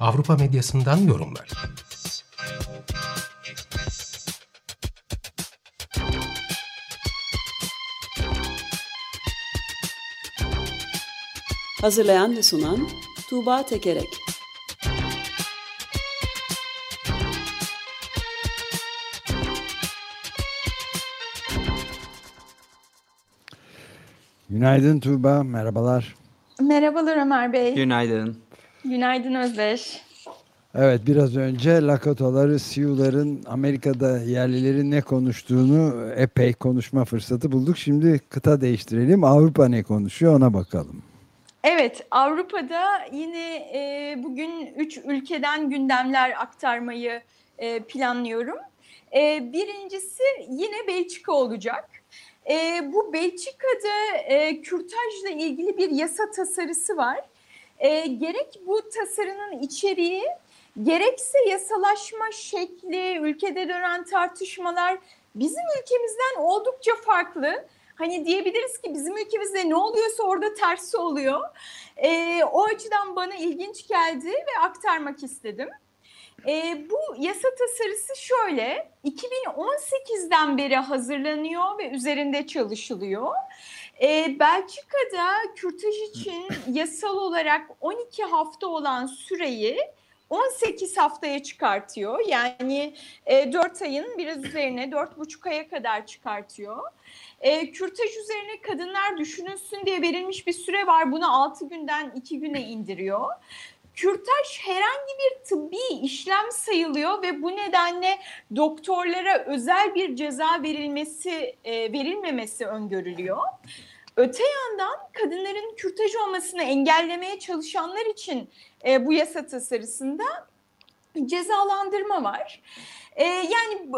Avrupa medyasından yorumlar. Hazırlayan ve sunan Tuğba Tekerek Günaydın Tuğba, merhabalar. Merhabalar Ömer Bey. Günaydın. Günaydın Özdeş. Evet, biraz önce Lakotaları, Sioux'ların Amerika'da yerlilerin ne konuştuğunu epey konuşma fırsatı bulduk. Şimdi kıta değiştirelim. Avrupa ne konuşuyor ona bakalım. Evet, Avrupa'da yine e, bugün üç ülkeden gündemler aktarmayı e, planlıyorum. E, birincisi yine Belçika olacak. E, bu Belçika'da e, kürtajla ilgili bir yasa tasarısı var. E, gerek bu tasarının içeriği gerekse yasalaşma şekli, ülkede dönen tartışmalar bizim ülkemizden oldukça farklı. Hani diyebiliriz ki bizim ülkemizde ne oluyorsa orada tersi oluyor. E, o açıdan bana ilginç geldi ve aktarmak istedim. E, bu yasa tasarısı şöyle, 2018'den beri hazırlanıyor ve üzerinde çalışılıyor. E, Belçika'da kürtaj için yasal olarak 12 hafta olan süreyi 18 haftaya çıkartıyor. Yani e, 4 ayın biraz üzerine 4,5 aya kadar çıkartıyor. E, kürtaj üzerine kadınlar düşünülsün diye verilmiş bir süre var. Bunu 6 günden 2 güne indiriyor kürtaj herhangi bir tıbbi işlem sayılıyor ve bu nedenle doktorlara özel bir ceza verilmesi e, verilmemesi öngörülüyor. Öte yandan kadınların kürtaj olmasını engellemeye çalışanlar için e, bu yasa tasarısında cezalandırma var. E, yani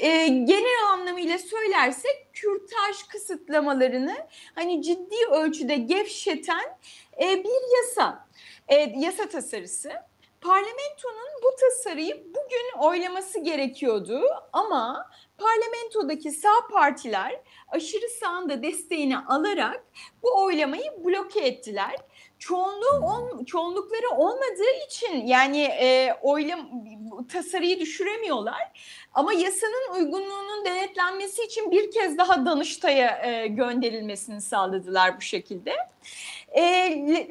e, genel anlamıyla söylersek kürtaj kısıtlamalarını hani ciddi ölçüde gevşeten e, bir yasa e, yasa tasarısı. Parlamentonun bu tasarıyı bugün oylaması gerekiyordu ama parlamentodaki sağ partiler aşırı sağın da desteğini alarak bu oylamayı bloke ettiler. Çoğunluğu on, çoğunlukları olmadığı için yani e, oylam tasarıyı düşüremiyorlar. Ama yasanın uygunluğunun denetlenmesi için bir kez daha Danıştay'a e, gönderilmesini sağladılar bu şekilde. E,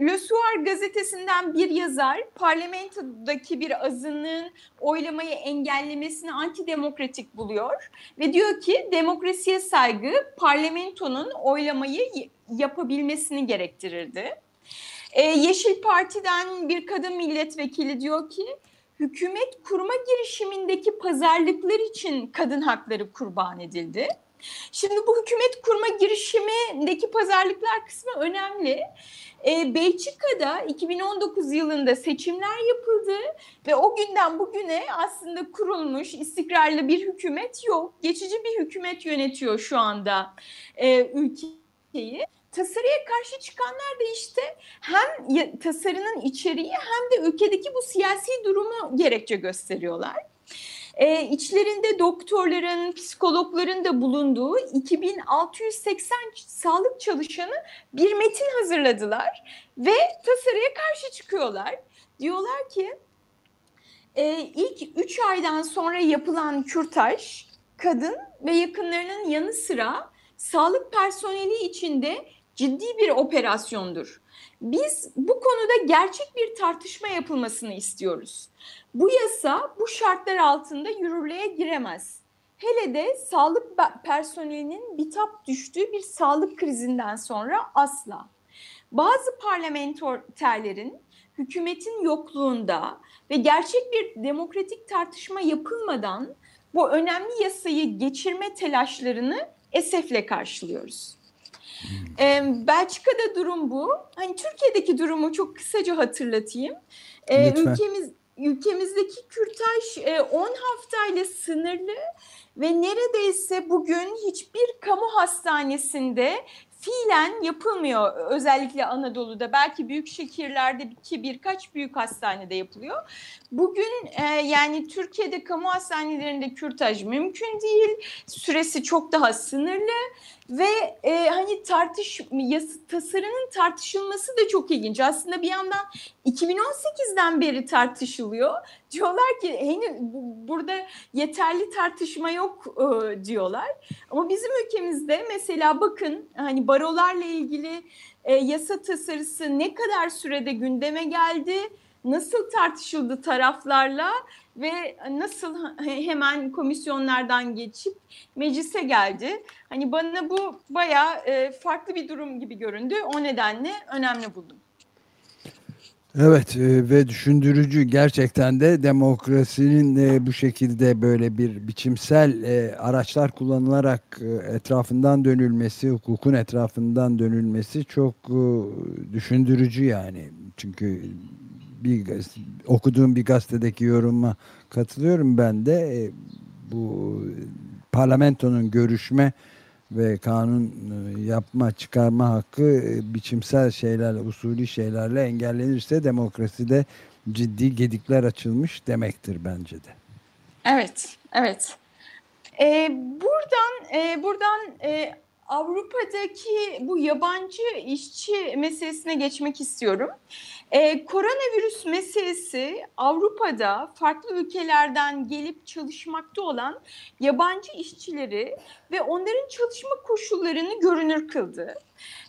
Le Soir gazetesinden bir yazar parlamentodaki bir azınlığın oylamayı engellemesini antidemokratik buluyor ve diyor ki demokrasiye saygı parlamentonun oylamayı yapabilmesini gerektirirdi. E, Yeşil Parti'den bir kadın milletvekili diyor ki hükümet kurma girişimindeki pazarlıklar için kadın hakları kurban edildi. Şimdi bu hükümet kurma girişimindeki pazarlıklar kısmı önemli. E, Belçika'da 2019 yılında seçimler yapıldı ve o günden bugüne aslında kurulmuş istikrarlı bir hükümet yok. Geçici bir hükümet yönetiyor şu anda e, ülkeyi tasarıya karşı çıkanlar da işte hem tasarının içeriği hem de ülkedeki bu siyasi durumu gerekçe gösteriyorlar. Ee, içlerinde doktorların, psikologların da bulunduğu 2680 sağlık çalışanı bir metin hazırladılar ve tasarıya karşı çıkıyorlar. Diyorlar ki e, ilk 3 aydan sonra yapılan kürtaj kadın ve yakınlarının yanı sıra sağlık personeli içinde ciddi bir operasyondur. Biz bu konuda gerçek bir tartışma yapılmasını istiyoruz. Bu yasa bu şartlar altında yürürlüğe giremez. Hele de sağlık personelinin bitap düştüğü bir sağlık krizinden sonra asla. Bazı parlamenterlerin hükümetin yokluğunda ve gerçek bir demokratik tartışma yapılmadan bu önemli yasayı geçirme telaşlarını esefle karşılıyoruz. E, Belçika'da durum bu. Hani Türkiye'deki durumu çok kısaca hatırlatayım. E, ülkemiz ülkemizdeki kürtaj 10 e, haftayla sınırlı ve neredeyse bugün hiçbir kamu hastanesinde fiilen yapılmıyor özellikle Anadolu'da belki büyük şehirlerde ki birkaç büyük hastanede yapılıyor. Bugün e, yani Türkiye'de kamu hastanelerinde kürtaj mümkün değil süresi çok daha sınırlı ve e, hani tartış yası, tasarının tartışılması da çok ilginç. Aslında bir yandan 2018'den beri tartışılıyor. Diyorlar ki henüz burada yeterli tartışma yok e, diyorlar. Ama bizim ülkemizde mesela bakın hani barolarla ilgili e, yasa tasarısı ne kadar sürede gündeme geldi? Nasıl tartışıldı taraflarla ve nasıl hemen komisyonlardan geçip meclise geldi. Hani bana bu bayağı e, farklı bir durum gibi göründü. O nedenle önemli buldum. Evet e, ve düşündürücü gerçekten de demokrasinin e, bu şekilde böyle bir biçimsel araçlar kullanılarak etrafından dönülmesi, hukukun etrafından dönülmesi çok düşündürücü yani. Çünkü bir okuduğum bir gazetedeki yoruma katılıyorum ben de e, bu parlamentonun görüşme ve kanun e, yapma çıkarma hakkı e, biçimsel şeylerle usulü şeylerle engellenirse demokraside ciddi gedikler açılmış demektir bence de. Evet, evet. Ee, buradan e, buradan e, Avrupa'daki bu yabancı işçi meselesine geçmek istiyorum. Ee, koronavirüs meselesi Avrupa'da farklı ülkelerden gelip çalışmakta olan yabancı işçileri ve onların çalışma koşullarını görünür kıldı.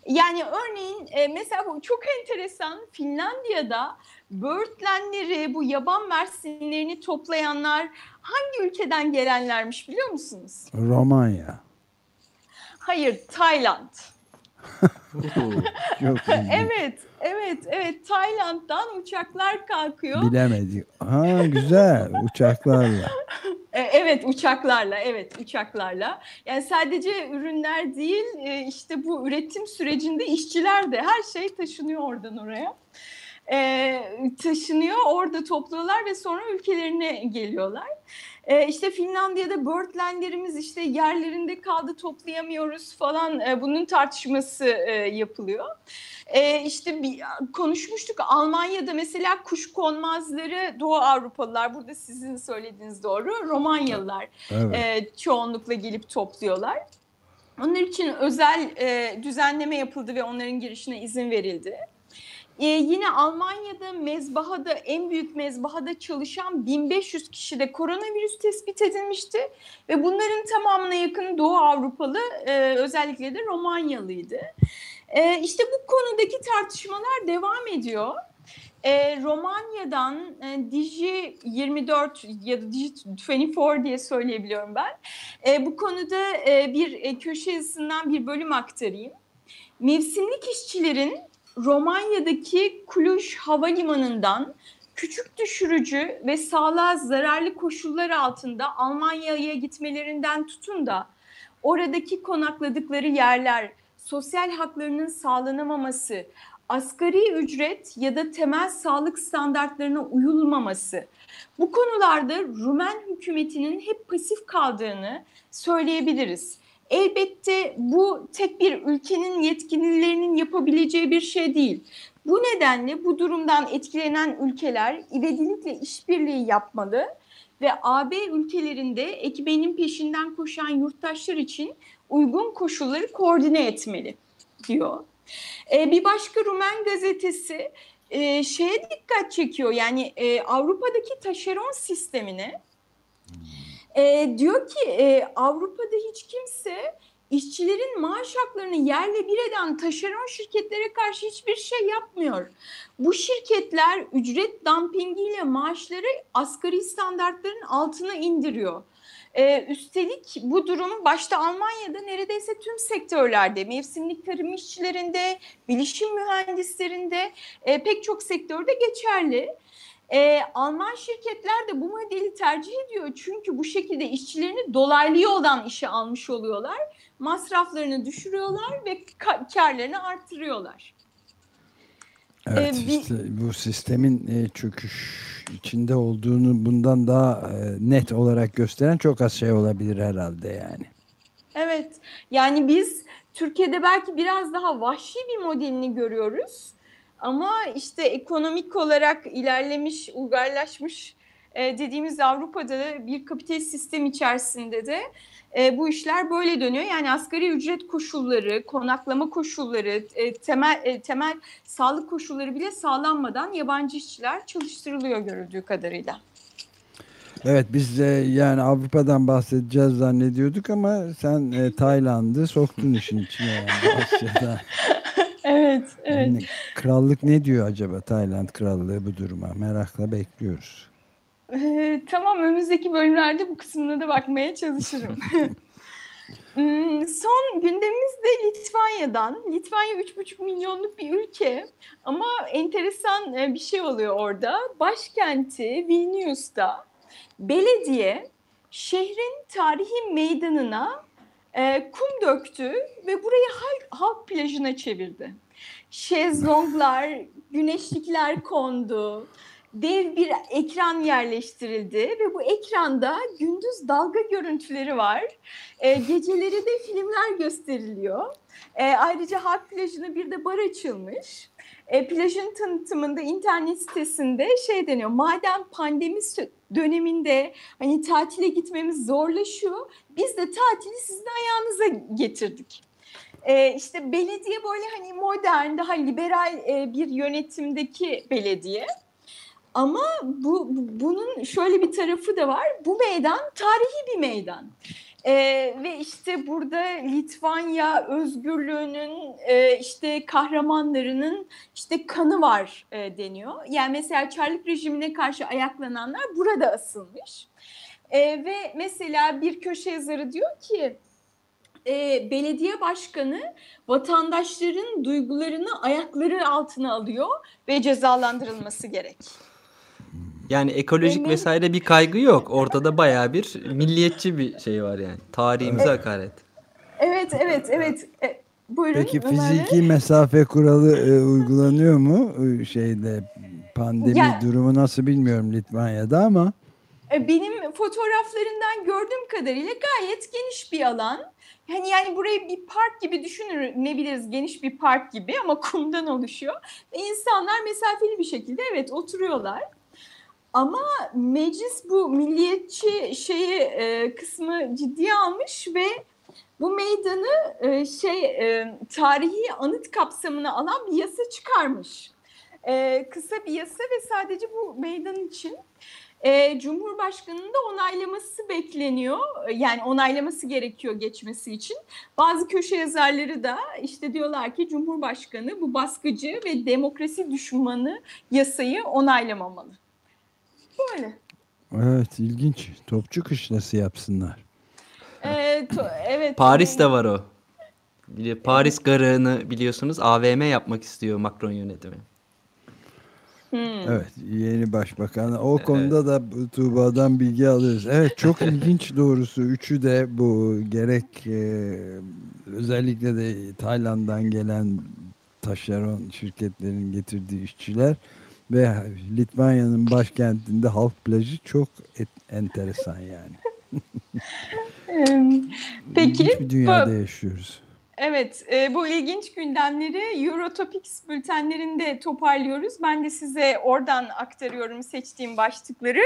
Yani örneğin e, mesela bu çok enteresan Finlandiya'da böğürtlenleri, bu yaban mersinlerini toplayanlar hangi ülkeden gelenlermiş biliyor musunuz? Romanya. Hayır, Tayland. evet, evet, evet. Tayland'dan uçaklar kalkıyor. Bilemedik. Ha güzel uçaklarla. E, evet uçaklarla, evet uçaklarla. Yani sadece ürünler değil, e, işte bu üretim sürecinde işçiler de her şey taşınıyor oradan oraya. E, taşınıyor, orada topluyorlar ve sonra ülkelerine geliyorlar. E, işte Finlandiya'da birdlandlerimiz işte yerlerinde kaldı toplayamıyoruz falan e, bunun tartışması e, yapılıyor. E, işte bir, konuşmuştuk Almanya'da mesela kuş konmazları Doğu Avrupalılar burada sizin söylediğiniz doğru Romanyalılar evet. e, çoğunlukla gelip topluyorlar. Onlar için özel e, düzenleme yapıldı ve onların girişine izin verildi. Ee, yine Almanya'da mezbahada en büyük mezbahada çalışan 1500 kişide koronavirüs tespit edilmişti ve bunların tamamına yakın Doğu Avrupalı e, özellikle de Romanyalıydı. E, işte bu konudaki tartışmalar devam ediyor. E, Romanya'dan e, Digi 24 ya da Digi 24 diye söyleyebiliyorum ben. E, bu konuda e, bir e, köşe yazısından bir bölüm aktarayım. Mevsimlik işçilerin Romanya'daki Cluj Havalimanı'ndan küçük düşürücü ve sağlığa zararlı koşullar altında Almanya'ya gitmelerinden tutun da oradaki konakladıkları yerler, sosyal haklarının sağlanamaması, asgari ücret ya da temel sağlık standartlarına uyulmaması. Bu konularda Rumen hükümetinin hep pasif kaldığını söyleyebiliriz. Elbette bu tek bir ülkenin yetkililerinin yapabileceği bir şey değil. Bu nedenle bu durumdan etkilenen ülkeler ivedilikle işbirliği yapmalı ve AB ülkelerinde ekmeğinin peşinden koşan yurttaşlar için uygun koşulları koordine etmeli diyor. Ee, bir başka Rumen gazetesi e, şeye dikkat çekiyor yani e, Avrupa'daki taşeron sistemine e, diyor ki e, Avrupa'da hiç kimse işçilerin maaş haklarını yerle bir eden taşeron şirketlere karşı hiçbir şey yapmıyor. Bu şirketler ücret dumpingiyle maaşları asgari standartların altına indiriyor. Ee, üstelik bu durum başta Almanya'da neredeyse tüm sektörlerde, mevsimlik tarım işçilerinde, bilişim mühendislerinde e, pek çok sektörde geçerli. E, Alman şirketler de bu modeli tercih ediyor. Çünkü bu şekilde işçilerini dolaylı yoldan işe almış oluyorlar. Masraflarını düşürüyorlar ve karlarını arttırıyorlar. Evet, ee, işte bu sistemin e, çöküş içinde olduğunu bundan daha e, net olarak gösteren çok az şey olabilir herhalde yani. Evet, yani biz Türkiye'de belki biraz daha vahşi bir modelini görüyoruz. Ama işte ekonomik olarak ilerlemiş, uygarlaşmış e, dediğimiz Avrupa'da da bir kapitalist sistem içerisinde de e, bu işler böyle dönüyor. Yani asgari ücret koşulları, konaklama koşulları, e, temel e, temel sağlık koşulları bile sağlanmadan yabancı işçiler çalıştırılıyor görüldüğü kadarıyla. Evet biz de yani Avrupa'dan bahsedeceğiz zannediyorduk ama sen e, Tayland'ı soktun işin içine yani evet, evet. Yani, krallık ne diyor acaba Tayland krallığı bu duruma? Merakla bekliyoruz. Ee, tamam önümüzdeki bölümlerde bu kısmına da bakmaya çalışırım. Hmm, son gündemimiz de Litvanya'dan. Litvanya 3,5 milyonluk bir ülke ama enteresan e, bir şey oluyor orada. Başkenti Vilnius'ta belediye şehrin tarihi meydanına e, kum döktü ve burayı halk, plajına çevirdi. Şezlonglar, güneşlikler kondu dev bir ekran yerleştirildi ve bu ekranda gündüz dalga görüntüleri var. E, geceleri de filmler gösteriliyor. E, ayrıca halk plajına bir de bar açılmış. E, plajın tanıtımında internet sitesinde şey deniyor. Madem pandemi döneminde hani tatile gitmemiz zorlaşıyor. Biz de tatili sizin ayağınıza getirdik. Ee, işte belediye böyle hani modern, daha liberal e, bir yönetimdeki belediye. Ama bu bunun şöyle bir tarafı da var. Bu meydan tarihi bir meydan. Ee, ve işte burada Litvanya özgürlüğünün e, işte kahramanlarının işte kanı var e, deniyor. Yani mesela Çarlık rejimine karşı ayaklananlar burada asılmış. E, ve mesela bir köşe yazarı diyor ki e, belediye başkanı vatandaşların duygularını ayakları altına alıyor ve cezalandırılması gerek. Yani ekolojik Emin... vesaire bir kaygı yok. Ortada baya bir milliyetçi bir şey var yani. Tarihimize evet. hakaret. Evet, evet, evet. E, buyurun. Peki fiziki Ömer'le. mesafe kuralı e, uygulanıyor mu e, şeyde pandemi ya, durumu nasıl bilmiyorum Litvanya'da ama e, benim fotoğraflarından gördüğüm kadarıyla gayet geniş bir alan. Hani yani burayı bir park gibi düşünebiliriz. Geniş bir park gibi ama kumdan oluşuyor. İnsanlar mesafeli bir şekilde evet oturuyorlar. Ama meclis bu milliyetçi şeyi e, kısmı ciddiye almış ve bu meydanı e, şey e, tarihi anıt kapsamına alan bir yasa çıkarmış. E, kısa bir yasa ve sadece bu meydan için e, Cumhurbaşkanı'nın da onaylaması bekleniyor. Yani onaylaması gerekiyor geçmesi için. Bazı köşe yazarları da işte diyorlar ki Cumhurbaşkanı bu baskıcı ve demokrasi düşmanı yasayı onaylamamalı. Böyle. Evet ilginç. Topçu kışlası yapsınlar. Ee, to, evet. Paris'te var o. Paris garını biliyorsunuz AVM yapmak istiyor Macron yönetimi. Hmm. Evet yeni başbakan. O evet. konuda da Tuğba'dan bilgi alıyoruz. Evet çok ilginç doğrusu. Üçü de bu gerek e, özellikle de Tayland'dan gelen taşeron şirketlerin getirdiği işçiler ve Litvanya'nın başkentinde halk plajı çok et, enteresan yani. Peki. İlginç bir dünyada bu, yaşıyoruz. Evet, e, bu ilginç gündemleri Eurotopics bültenlerinde toparlıyoruz. Ben de size oradan aktarıyorum seçtiğim başlıkları.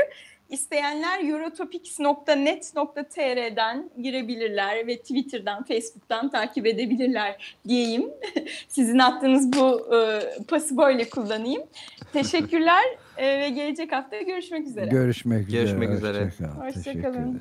İsteyenler eurotopics.net.tr'den girebilirler ve Twitter'dan, Facebook'tan takip edebilirler diyeyim. Sizin attığınız bu e, pası böyle kullanayım. Teşekkürler e, ve gelecek hafta görüşmek üzere. Görüşmek üzere. Görüşmek üzere. Hoşçakalın.